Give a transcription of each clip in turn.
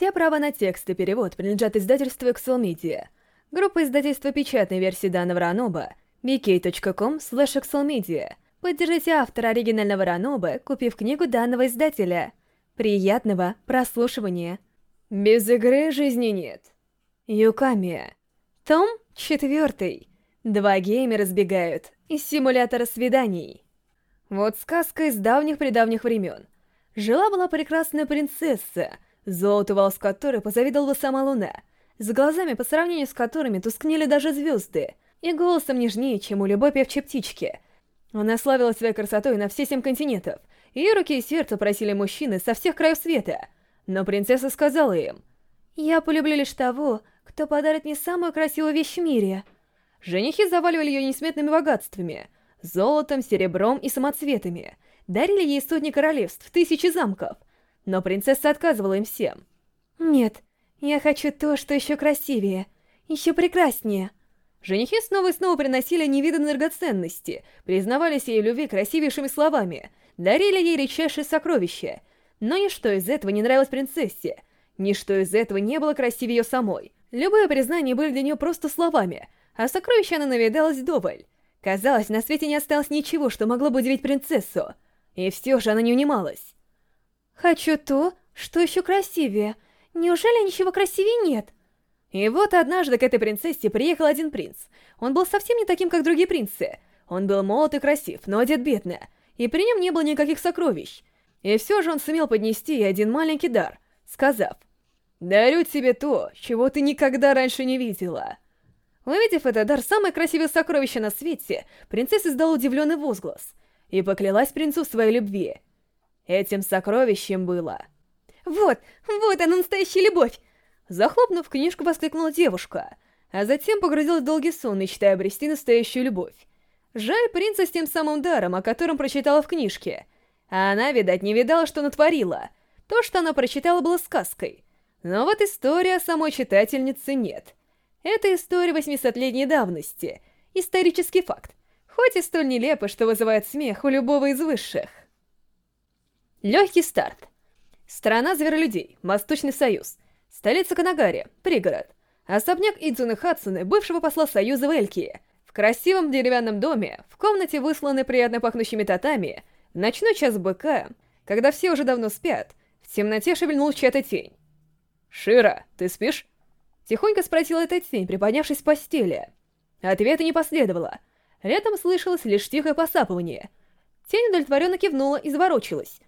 Все права на текст и перевод принадлежат издательству Excel Media. Группа издательства печатной версии данного раноба bk.com excelmedia. Поддержите автора оригинального раноба, купив книгу данного издателя. Приятного прослушивания. Без игры жизни нет. Юками. Том 4. Два геймера сбегают из симулятора свиданий. Вот сказка из давних-предавних времен. Жила-была прекрасная принцесса, золото волос которой позавидовала сама луна, с глазами, по сравнению с которыми тускнели даже звезды, и голосом нежнее, чем у любой певчей птички. Она славилась своей красотой на все семь континентов, и руки и сердце просили мужчины со всех краев света. Но принцесса сказала им, «Я полюблю лишь того, кто подарит мне самую красивую вещь в мире». Женихи заваливали ее несметными богатствами, золотом, серебром и самоцветами, дарили ей сотни королевств, тысячи замков, но принцесса отказывала им всем. «Нет, я хочу то, что еще красивее, еще прекраснее». Женихи снова и снова приносили невиданные драгоценности, признавались ей в любви красивейшими словами, дарили ей редчайшие сокровища. Но ничто из этого не нравилось принцессе, ничто из этого не было красивее ее самой. Любые признания были для нее просто словами, а сокровища она навидалась вдоволь. Казалось, на свете не осталось ничего, что могло бы удивить принцессу. И все же она не унималась. «Хочу то, что еще красивее. Неужели ничего красивее нет?» И вот однажды к этой принцессе приехал один принц. Он был совсем не таким, как другие принцы. Он был молод и красив, но одет бедно, и при нем не было никаких сокровищ. И все же он сумел поднести один маленький дар, сказав, «Дарю тебе то, чего ты никогда раньше не видела». Увидев этот дар, самое красивое сокровище на свете, принцесса издала удивленный возглас и поклялась принцу в своей любви. Этим сокровищем было... «Вот, вот она настоящая любовь! Захлопнув книжку, воскликнула девушка, а затем погрузилась в долгий сон, мечтая обрести настоящую любовь. Жаль принца с тем самым даром, о котором прочитала в книжке. А она, видать, не видала, что натворила. То, что она прочитала, было сказкой. Но вот история о самой читательнице нет. Это история 800-летней давности. Исторический факт. Хоть и столь нелепо, что вызывает смех у любого из высших. Легкий старт. Страна зверолюдей. Восточный союз. Столица Канагари, пригород. Особняк Идзуны Хадсуны, бывшего посла Союза в Элькии. В красивом деревянном доме, в комнате, высланной приятно пахнущими татами, в ночной час быка, когда все уже давно спят, в темноте шевельнул чья-то тень. «Шира, ты спишь?» Тихонько спросила эта тень, приподнявшись с постели. Ответа не последовало. Рядом слышалось лишь тихое посапывание. Тень удовлетворенно кивнула и заворочилась.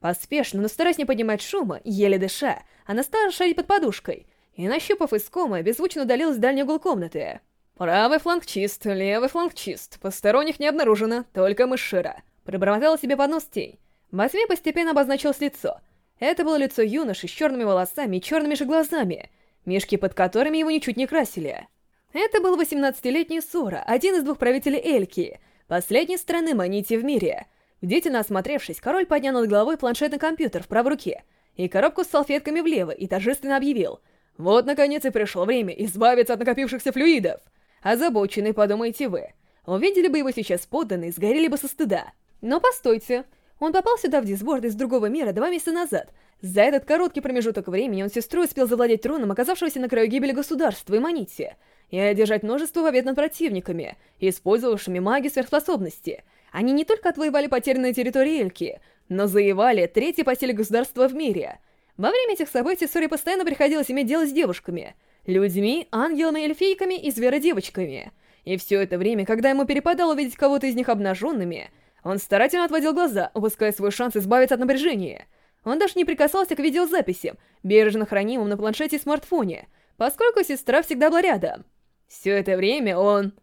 Поспешно, но стараясь не поднимать шума, еле дыша, она стала шарить под подушкой, и, нащупав искомое, беззвучно удалилась в дальний угол комнаты. «Правый фланг чист, левый фланг чист, посторонних не обнаружено, только мышира», — пробормотала себе под нос тень. В тьме постепенно обозначилось лицо. Это было лицо юноши с черными волосами и черными же глазами, мешки под которыми его ничуть не красили. Это был 18-летний Сора, один из двух правителей Эльки, последней страны Манити в мире — Бдительно осмотревшись, король поднял над головой планшетный компьютер в правой руке и коробку с салфетками влево и торжественно объявил «Вот, наконец, и пришло время избавиться от накопившихся флюидов!» Озабоченный, подумайте вы. Увидели бы его сейчас подданные, сгорели бы со стыда. Но постойте, он попал сюда в Дисборд из другого мира два месяца назад. За этот короткий промежуток времени он сестрой успел завладеть троном оказавшегося на краю гибели государства и Манити, и одержать множество побед над противниками, использовавшими магию сверхспособности — они не только отвоевали потерянные территории Эльки, но завоевали третье по силе государство в мире. Во время этих событий Сори постоянно приходилось иметь дело с девушками, людьми, ангелами, эльфийками и зверодевочками. И все это время, когда ему перепадало увидеть кого-то из них обнаженными, он старательно отводил глаза, упуская свой шанс избавиться от напряжения. Он даже не прикасался к видеозаписям, бережно хранимым на планшете и смартфоне, поскольку сестра всегда была рядом. Все это время он...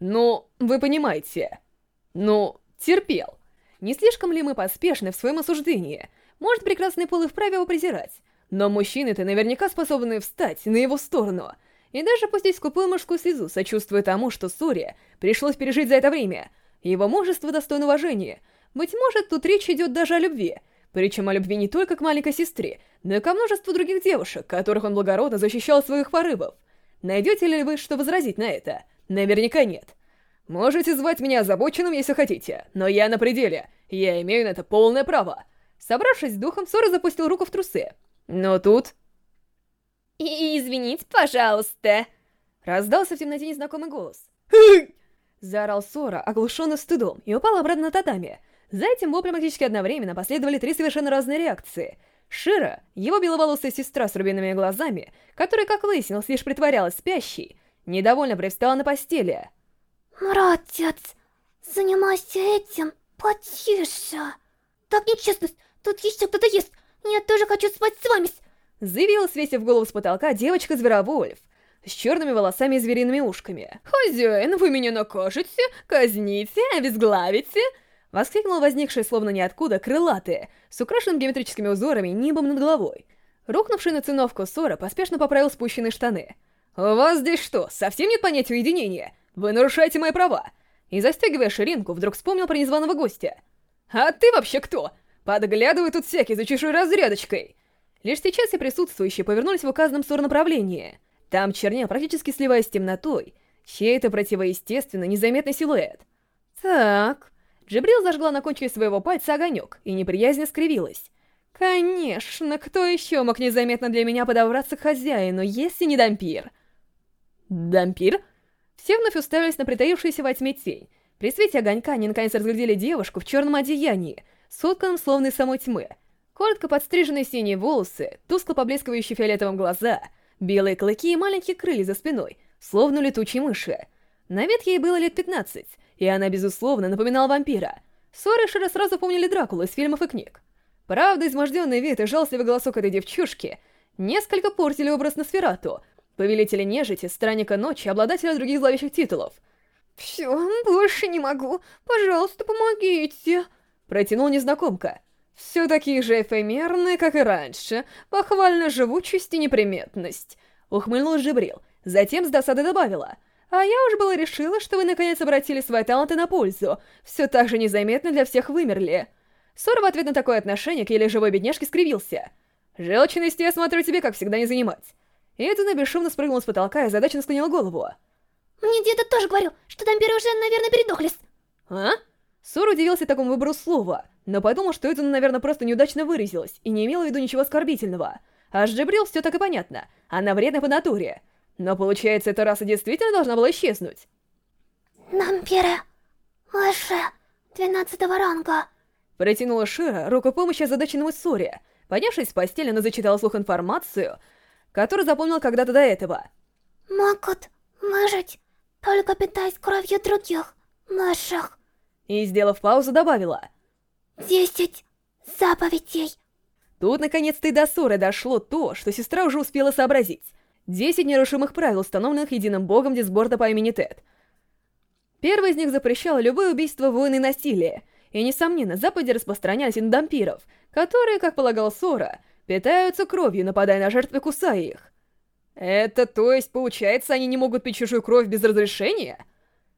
Ну, вы понимаете... Ну, терпел. Не слишком ли мы поспешны в своем осуждении? Может, прекрасный пол и вправе его презирать. Но мужчины-то наверняка способны встать на его сторону. И даже пустить скупую мужскую слезу, сочувствуя тому, что Сури пришлось пережить за это время. Его мужество достойно уважения. Быть может, тут речь идет даже о любви. Причем о любви не только к маленькой сестре, но и ко множеству других девушек, которых он благородно защищал своих порывов. Найдете ли вы что возразить на это? Наверняка нет. Можете звать меня озабоченным, если хотите, но я на пределе. Я имею на это полное право. Собравшись с духом, Сора запустил руку в трусы. Но тут... И извините, пожалуйста. Раздался в темноте незнакомый голос. Заорал Сора, оглушенный стыдом, и упал обратно на татами. За этим воплем практически одновременно последовали три совершенно разные реакции. Шира, его беловолосая сестра с рубиновыми глазами, которая, как выяснилось, лишь притворялась спящей, недовольно привстала на постели. «Братец, занимайся этим потише. Так нечестно, тут еще кто-то есть. Я тоже хочу спать с вами!» Заявила, свесив голову с потолка, девочка-зверовольф с черными волосами и звериными ушками. «Хозяин, вы меня накажете, казните, обезглавите!» Воскликнула возникшая словно ниоткуда крылатая, с украшенным геометрическими узорами небом над головой. Рухнувший на циновку Сора поспешно поправил спущенные штаны. «У вас здесь что, совсем нет понятия уединения? Вы нарушаете мои права!» И застегивая ширинку, вдруг вспомнил про незваного гостя. «А ты вообще кто? Подглядывай тут всякий за чужой разрядочкой!» Лишь сейчас все присутствующие повернулись в указанном сторону направлении. Там чернел, практически сливаясь с темнотой, чей-то противоестественный незаметный силуэт. «Так...» Джибрил зажгла на кончике своего пальца огонек и неприязненно скривилась. «Конечно, кто еще мог незаметно для меня подобраться к хозяину, если не дампир?» «Дампир?» Все вновь уставились на притаившуюся во тьме тень. При свете огонька они наконец разглядели девушку в черном одеянии, сотканном словно из самой тьмы. Коротко подстриженные синие волосы, тускло поблескивающие фиолетовым глаза, белые клыки и маленькие крылья за спиной, словно летучие мыши. На вид ей было лет 15, и она, безусловно, напоминала вампира. Сора Шира сразу помнили Дракулу из фильмов и книг. Правда, изможденный вид и жалостливый голосок этой девчушки несколько портили образ Носферату, повелителя нежити, странника ночи, обладателя других зловещих титулов. «Все, больше не могу. Пожалуйста, помогите!» Протянул незнакомка. Все такие же эфемерные, как и раньше. Похвальная живучесть и неприметность. Ухмыльнулась Жибрил. Затем с досады добавила. А я уж было решила, что вы наконец обратили свои таланты на пользу. Все так же незаметно для всех вымерли. Сор в ответ на такое отношение к еле живой бедняжке скривился. Желчности я смотрю тебе, как всегда, не занимать. И Эдуна бесшумно спрыгнула с потолка и задачно склонила голову. Мне деда тоже говорил, что дампиры уже, наверное, передохлись. А? Сор удивился такому выбору слова, но подумал, что это, наверное, просто неудачно выразилось и не имела в виду ничего оскорбительного. А с Джибрил все так и понятно. Она вредна по натуре. Но получается, эта раса действительно должна была исчезнуть. Нампиры выше 12 ранга. Протянула Шира руку помощи озадаченному Соре. Поднявшись с постели, она зачитала слух информацию, которую запомнила когда-то до этого. Могут выжить, только питаясь кровью других наших и, сделав паузу, добавила. «Десять заповедей». Тут, наконец-то, и до ссоры дошло то, что сестра уже успела сообразить. Десять нерушимых правил, установленных единым богом Дисборда по имени Тед. Первый из них запрещал любое убийство, войны и насилие, и, несомненно, заповеди распространялись и на дампиров, которые, как полагал Сора, питаются кровью, нападая на жертвы, кусая их. Это, то есть, получается, они не могут пить чужую кровь без разрешения?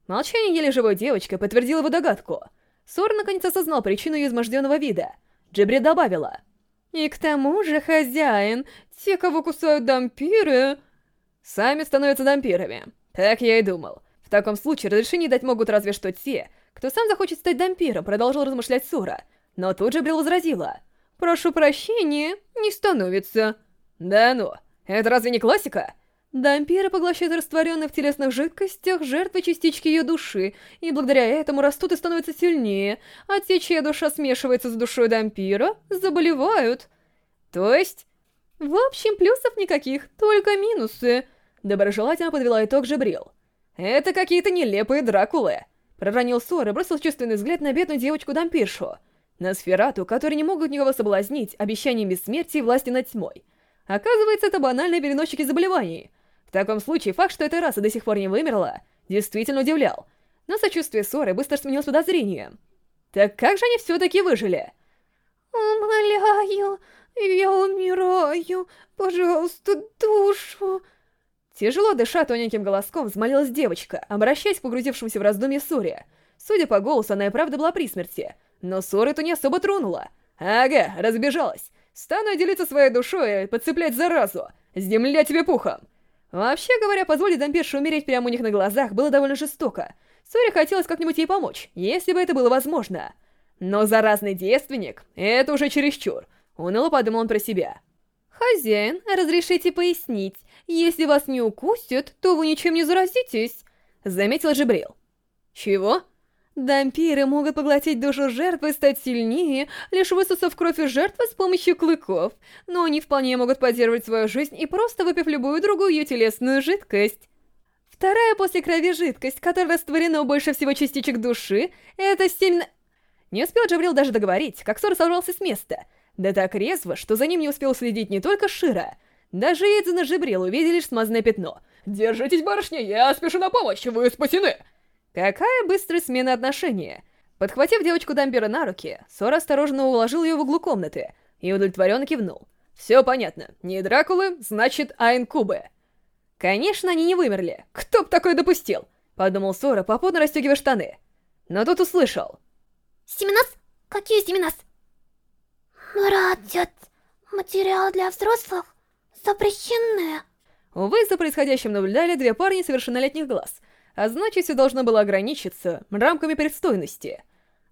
Молчание еле живой девочкой подтвердило его догадку. Сор наконец осознал причину ее изможденного вида. Джибри добавила. «И к тому же, хозяин, те, кого кусают дампиры...» «Сами становятся дампирами. Так я и думал. В таком случае разрешение дать могут разве что те, кто сам захочет стать дампиром», продолжил размышлять Сора. Но тут же Брил возразила. «Прошу прощения, не становится». «Да ну, это разве не классика?» Дампиры поглощают растворенные в телесных жидкостях жертвы частички ее души, и благодаря этому растут и становятся сильнее, а те, чья душа смешивается с душой дампира, заболевают. То есть... В общем, плюсов никаких, только минусы. Доброжелательно подвела итог Жебрил. Это какие-то нелепые Дракулы. Проронил Сор и бросил чувственный взгляд на бедную девочку-дампиршу. На Сферату, которые не могут никого соблазнить обещанием бессмертия и власти над тьмой. Оказывается, это банальные переносчики заболеваний — в таком случае факт, что эта раса до сих пор не вымерла, действительно удивлял. Но сочувствие Соры быстро сменилось подозрением. Так как же они все-таки выжили? «Умоляю, я умираю, пожалуйста, душу!» Тяжело дыша тоненьким голоском, взмолилась девочка, обращаясь к погрузившемуся в раздумье Соре. Судя по голосу, она и правда была при смерти, но Сора это не особо тронула. Ага, разбежалась. Стану делиться своей душой и подцеплять заразу. Земля тебе пухом. Вообще говоря, позволить дампирше умереть прямо у них на глазах было довольно жестоко. Соре хотелось как-нибудь ей помочь, если бы это было возможно. Но заразный девственник — это уже чересчур. Уныло подумал он про себя. «Хозяин, разрешите пояснить, если вас не укусят, то вы ничем не заразитесь», — заметил Жибрил. «Чего?» Дампиры могут поглотить душу жертвы и стать сильнее, лишь высосав кровь из жертвы с помощью клыков, но они вполне могут поддерживать свою жизнь и просто выпив любую другую ее телесную жидкость. Вторая после крови жидкость, которая растворена у больше всего частичек души, это семь... Не успел Джабрил даже договорить, как Сор сорвался с места. Да так резво, что за ним не успел следить не только Шира. Даже Эдзин и Джабрил увидели лишь смазанное пятно. «Держитесь, барышня, я спешу на помощь, вы спасены!» Какая быстрая смена отношения! Подхватив девочку Дампера на руки, Сора осторожно уложил ее в углу комнаты и удовлетворенно кивнул. «Все понятно. Не Дракулы, значит, Айн Кубы». Конечно, они не вымерли. Кто б такое допустил? Подумал Сора, попутно расстегивая штаны. Но тут услышал. Семенас? Какие семенас? Братец, материал для взрослых запрещенные. Увы, за происходящим наблюдали две парни совершеннолетних глаз — а значит, все должно было ограничиться рамками пристойности.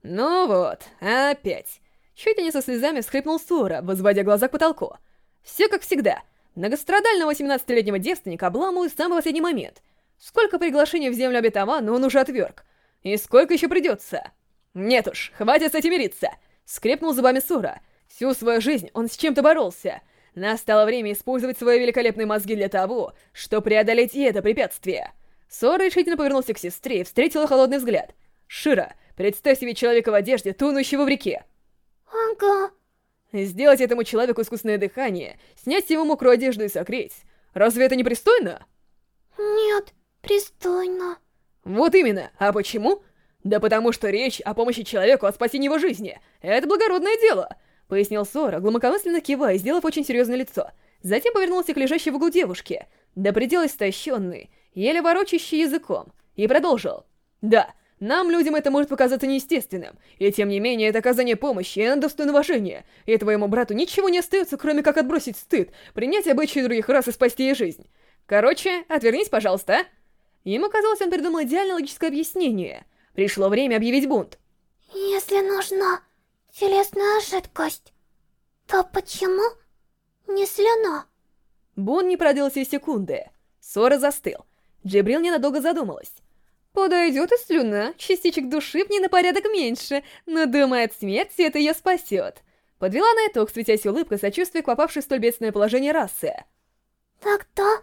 Ну вот, опять. Чуть ли не со слезами всхлипнул Сура, возводя глаза к потолку. Все как всегда. Многострадального 18-летнего девственника обламывают в самый последний момент. Сколько приглашений в землю обетовано, он уже отверг. И сколько еще придется? Нет уж, хватит с этим мириться. Скрепнул зубами Сура. Всю свою жизнь он с чем-то боролся. Настало время использовать свои великолепные мозги для того, чтобы преодолеть и это препятствие. Сора решительно повернулся к сестре и встретила холодный взгляд. «Шира, представь себе человека в одежде, тонущего в реке!» «Ага». «Сделать этому человеку искусственное дыхание, снять ему мокрую одежду и согреть. Разве это не пристойно?» «Нет, пристойно». «Вот именно. А почему?» «Да потому что речь о помощи человеку о спасении его жизни. Это благородное дело!» Пояснил Сора, глубокомысленно кивая, сделав очень серьезное лицо. Затем повернулся к лежащей в углу девушке, до предела истощенной, еле ворочащий языком, и продолжил. «Да, нам, людям, это может показаться неестественным, и тем не менее это оказание помощи, и оно достойно уважения, и твоему брату ничего не остается, кроме как отбросить стыд, принять обычаи других рас и спасти ей жизнь. Короче, отвернись, пожалуйста, а?» Ему казалось, он придумал идеальное логическое объяснение. Пришло время объявить бунт. «Если нужна телесная жидкость, то почему не слюна?» Бунт не продлился и секунды. Сора застыл. Джибрил ненадолго задумалась. Подойдет и слюна, частичек души в ней на порядок меньше, но, думает, смерть это ее спасет. Подвела на итог, светясь улыбкой, сочувствия к попавшей в столь бедственное положение расы. «Тогда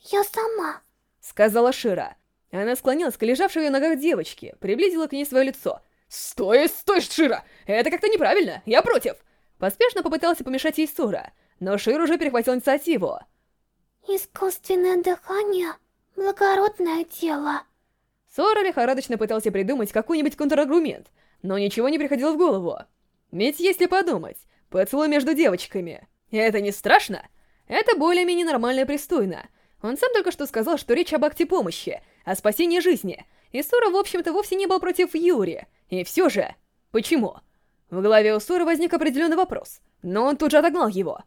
я сама», — сказала Шира. Она склонилась к лежавшей в ее ногах девочке, приблизила к ней свое лицо. «Стой, стой, Шира! Это как-то неправильно! Я против!» Поспешно попытался помешать ей Сура, но Шир уже перехватил инициативу. «Искусственное дыхание Благородное тело. Сора лихорадочно пытался придумать какой-нибудь контраргумент, но ничего не приходило в голову. Ведь если подумать, поцелуй между девочками, это не страшно? Это более-менее нормально и пристойно. Он сам только что сказал, что речь об акте помощи, о спасении жизни, и Сора, в общем-то, вовсе не был против Юри. И все же, почему? В голове у Сора возник определенный вопрос, но он тут же отогнал его.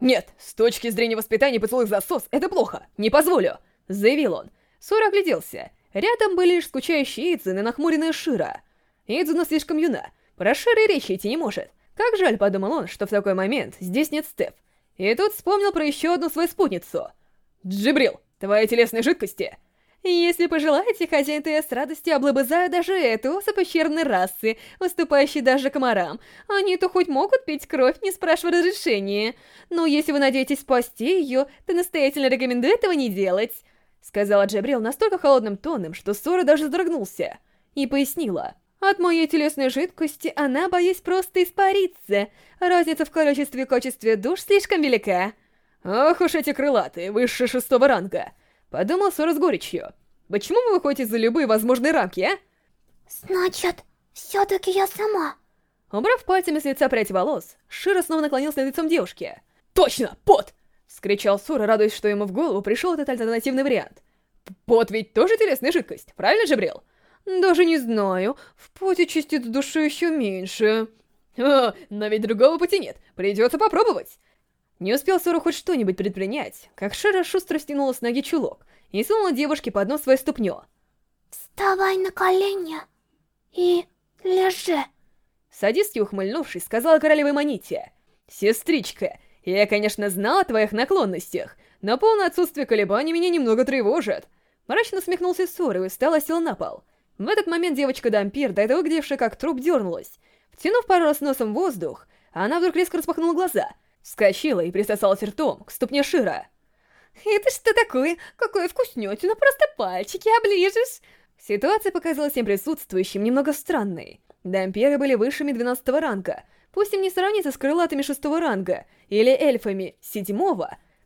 «Нет, с точки зрения воспитания поцелуй в засос — это плохо, не позволю!» — заявил он. Сора огляделся. Рядом были лишь скучающие Идзин и нахмуренная Шира. Идзуна слишком юна, про Шира речи идти не может. Как жаль, подумал он, что в такой момент здесь нет Стеф. И тут вспомнил про еще одну свою спутницу. «Джибрил, твои телесные жидкости!» «Если пожелаете, хозяин, я с радостью облобызаю даже эту особо пещерной расы, уступающей даже комарам. Они-то хоть могут пить кровь, не спрашивая разрешения. Но если вы надеетесь спасти ее, то настоятельно рекомендую этого не делать сказала Джабрил настолько холодным тоном, что Сора даже задрогнулся, и пояснила. От моей телесной жидкости она, боюсь, просто испарится. Разница в количестве и качестве душ слишком велика. Ох уж эти крылатые, выше шестого ранга. Подумал Сора с горечью. Почему вы выходите за любые возможные рамки, а? Значит, все-таки я сама. Убрав пальцами с лица прядь волос, Шира снова наклонился над лицом девушки. Точно, пот! Скричал Сура, радуясь, что ему в голову пришел этот альтернативный вариант. Пот ведь тоже телесная жидкость, правильно же, Брил? Даже не знаю. В поте частиц души еще меньше. О, но ведь другого пути нет. Придется попробовать. Не успел Сура хоть что-нибудь предпринять, как Шира шустро стянула с ноги чулок и сунула девушке под нос свою ступню. «Вставай на колени и лежи!» Садистки ухмыльнувшись, сказала королевой Маните. «Сестричка, Я, конечно, знал о твоих наклонностях, но полное отсутствие колебаний меня немного тревожит. Мрачно усмехнулся Сору и встал сел на пол. В этот момент девочка-дампир, до этого выглядевшая как труп, дернулась. Втянув пару раз носом воздух, она вдруг резко распахнула глаза, вскочила и присосалась ртом к ступне Шира. «Это что такое? Какое вкуснятина, просто пальчики оближешь!» Ситуация показалась всем присутствующим немного странной. Дампиры были высшими 12 ранга, пусть им не сравнится с крылатыми 6 ранга или эльфами 7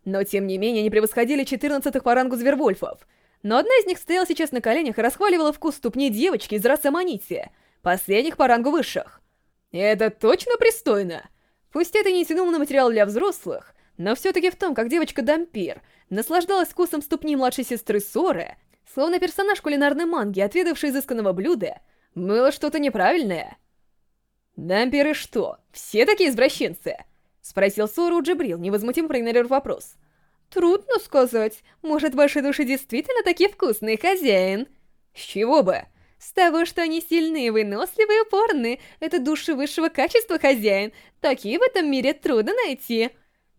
но тем не менее они превосходили 14 по рангу звервольфов. Но одна из них стояла сейчас на коленях и расхваливала вкус ступней девочки из расы Аманити, последних по рангу высших. Это точно пристойно? Пусть это не тянуло на материал для взрослых, но все-таки в том, как девочка-дампир наслаждалась вкусом ступни младшей сестры Соры, словно персонаж кулинарной манги, отведавший изысканного блюда, было что-то неправильное. «Дампиры что, все такие извращенцы?» — спросил Сора у Джибрил, невозмутимо проигнорировав вопрос. «Трудно сказать. Может, ваши души действительно такие вкусные, хозяин?» «С чего бы?» С того, что они сильные, выносливые упорные. Это души высшего качества, хозяин. Такие в этом мире трудно найти.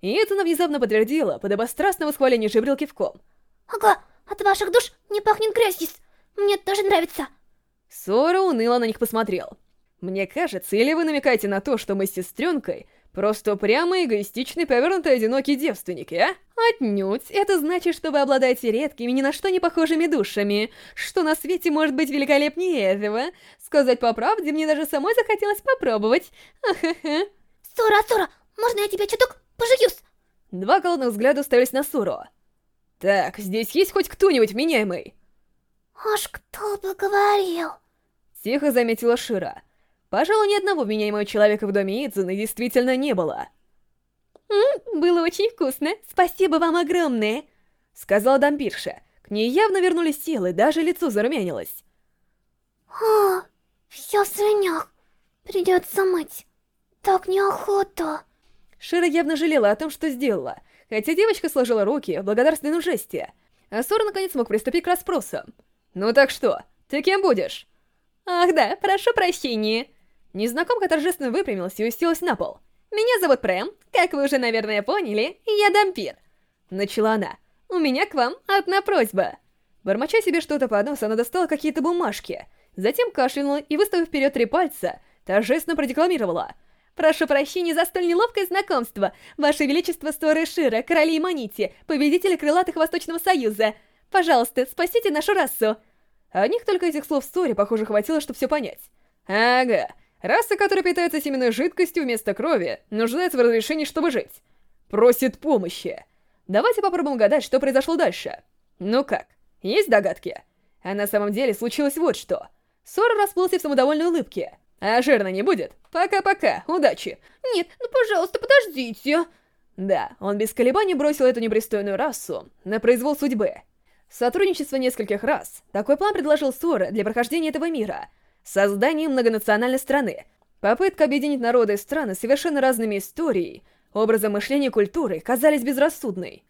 И это она внезапно подтвердила, подобострастное восхваление Жибрил кивком. Ага, от ваших душ не пахнет грязью. Мне тоже нравится. Сора уныло на них посмотрел. Мне кажется, или вы намекаете на то, что мы с сестренкой Просто прямо эгоистичный, повернутый одинокий девственник, а? Отнюдь. Это значит, что вы обладаете редкими, ни на что не похожими душами. Что на свете может быть великолепнее этого? Сказать по правде, мне даже самой захотелось попробовать. Ахаха. Сура, Сура, можно я тебя чуток пожуюсь? Два голодных взгляда уставились на Суру. Так, здесь есть хоть кто-нибудь вменяемый? Аж кто бы говорил? Тихо заметила Шира. Пожалуй, ни одного вменяемого человека в доме Идзуны действительно не было. «М, было очень вкусно, спасибо вам огромное!» Сказала дампирша. К ней явно вернулись силы, даже лицо зарумянилось. «О, все в слюнях. Придется мыть. Так неохота». Шира явно жалела о том, что сделала, хотя девочка сложила руки в благодарственном жесте. А Сора наконец мог приступить к расспросам. «Ну так что, ты кем будешь?» «Ах да, прошу прощения». Незнакомка торжественно выпрямилась и уселась на пол. «Меня зовут Прэм, как вы уже, наверное, поняли, я дампир». Начала она. «У меня к вам одна просьба». Бормоча себе что-то под нос, она достала какие-то бумажки. Затем кашлянула и, выставив вперед три пальца, торжественно продекламировала. «Прошу прощения за столь неловкое знакомство. Ваше Величество Сторы Шира, короли Манити, победители Крылатых Восточного Союза. Пожалуйста, спасите нашу расу». Одних только этих слов в ссоре, похоже, хватило, чтобы все понять. Ага, Раса, которая питается семенной жидкостью вместо крови, нуждается в разрешении, чтобы жить. Просит помощи. Давайте попробуем угадать, что произошло дальше. Ну как, есть догадки? А на самом деле случилось вот что. Сора расплылся в самодовольной улыбке. А жирно не будет? Пока-пока, удачи. Нет, ну пожалуйста, подождите. Да, он без колебаний бросил эту непристойную расу на произвол судьбы. Сотрудничество нескольких рас. Такой план предложил Сора для прохождения этого мира — Создание многонациональной страны. Попытка объединить народы и страны совершенно разными историей, образом мышления и культурой казались безрассудной.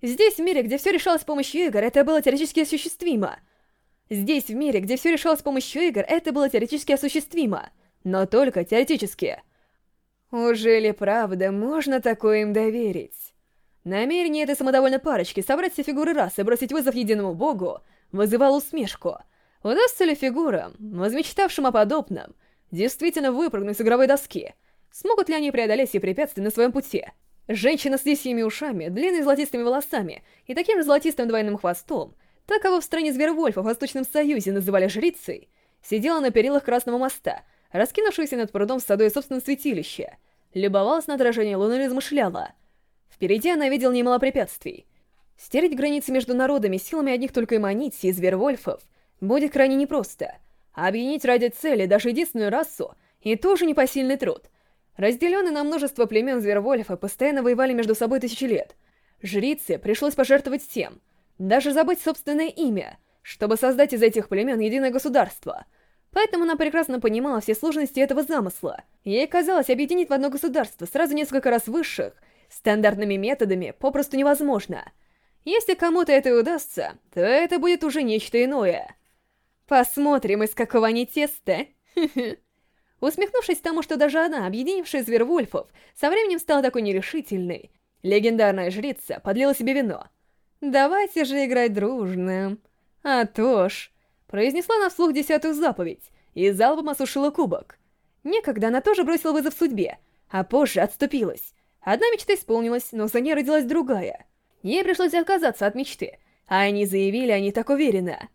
Здесь, в мире, где все решалось с помощью игр, это было теоретически осуществимо. Здесь, в мире, где все решалось с помощью игр, это было теоретически осуществимо. Но только теоретически. Уже ли правда можно такое им доверить? Намерение этой самодовольной парочки собрать все фигуры расы и бросить вызов единому богу вызывало усмешку — Удастся ли фигурам, возмечтавшим о подобном, действительно выпрыгнуть с игровой доски? Смогут ли они преодолеть все препятствия на своем пути? Женщина с лисьими ушами, длинными золотистыми волосами и таким же золотистым двойным хвостом, так в стране Звервольфа в Восточном Союзе называли жрицей, сидела на перилах Красного моста, раскинувшегося над прудом с садой собственного святилища, любовалась на отражение луны и размышляла. Впереди она видела немало препятствий. Стереть границы между народами силами одних только Эманити и Звервольфов будет крайне непросто. объединить ради цели даже единственную расу и тоже непосильный труд. Разделенные на множество племен Звервольфа постоянно воевали между собой тысячи лет. Жрице пришлось пожертвовать всем, даже забыть собственное имя, чтобы создать из этих племен единое государство. Поэтому она прекрасно понимала все сложности этого замысла. Ей казалось, объединить в одно государство сразу несколько раз высших, стандартными методами попросту невозможно. Если кому-то это удастся, то это будет уже нечто иное. Посмотрим, из какого они теста. Усмехнувшись тому, что даже она, объединившая звервульфов, со временем стала такой нерешительной, легендарная жрица подлила себе вино. «Давайте же играть дружно. А то ж...» Произнесла на вслух десятую заповедь и залпом осушила кубок. Некогда она тоже бросила вызов судьбе, а позже отступилась. Одна мечта исполнилась, но за ней родилась другая. Ей пришлось отказаться от мечты, а они заявили они так уверенно.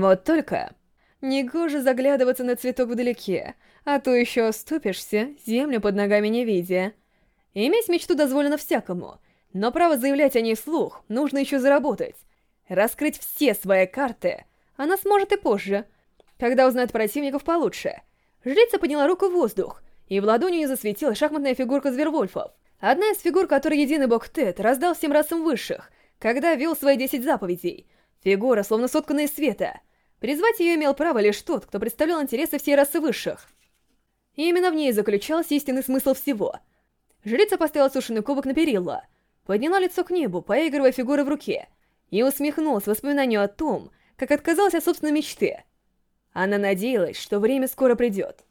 Вот только... Негоже заглядываться на цветок вдалеке, а то еще оступишься, землю под ногами не видя. Иметь мечту дозволено всякому, но право заявлять о ней вслух нужно еще заработать. Раскрыть все свои карты она сможет и позже, когда узнает противников получше. Жрица подняла руку в воздух, и в ладони ее засветила шахматная фигурка звервольфов. Одна из фигур, которую единый бог Тед раздал всем расам высших, когда вел свои десять заповедей. Фигура, словно сотканная из света. Призвать ее имел право лишь тот, кто представлял интересы всей расы высших. И именно в ней заключался истинный смысл всего. Жрица поставила сушеный кубок на перила, подняла лицо к небу, поигрывая фигуры в руке, и усмехнулась воспоминанию о том, как отказалась от собственной мечты. Она надеялась, что время скоро придет.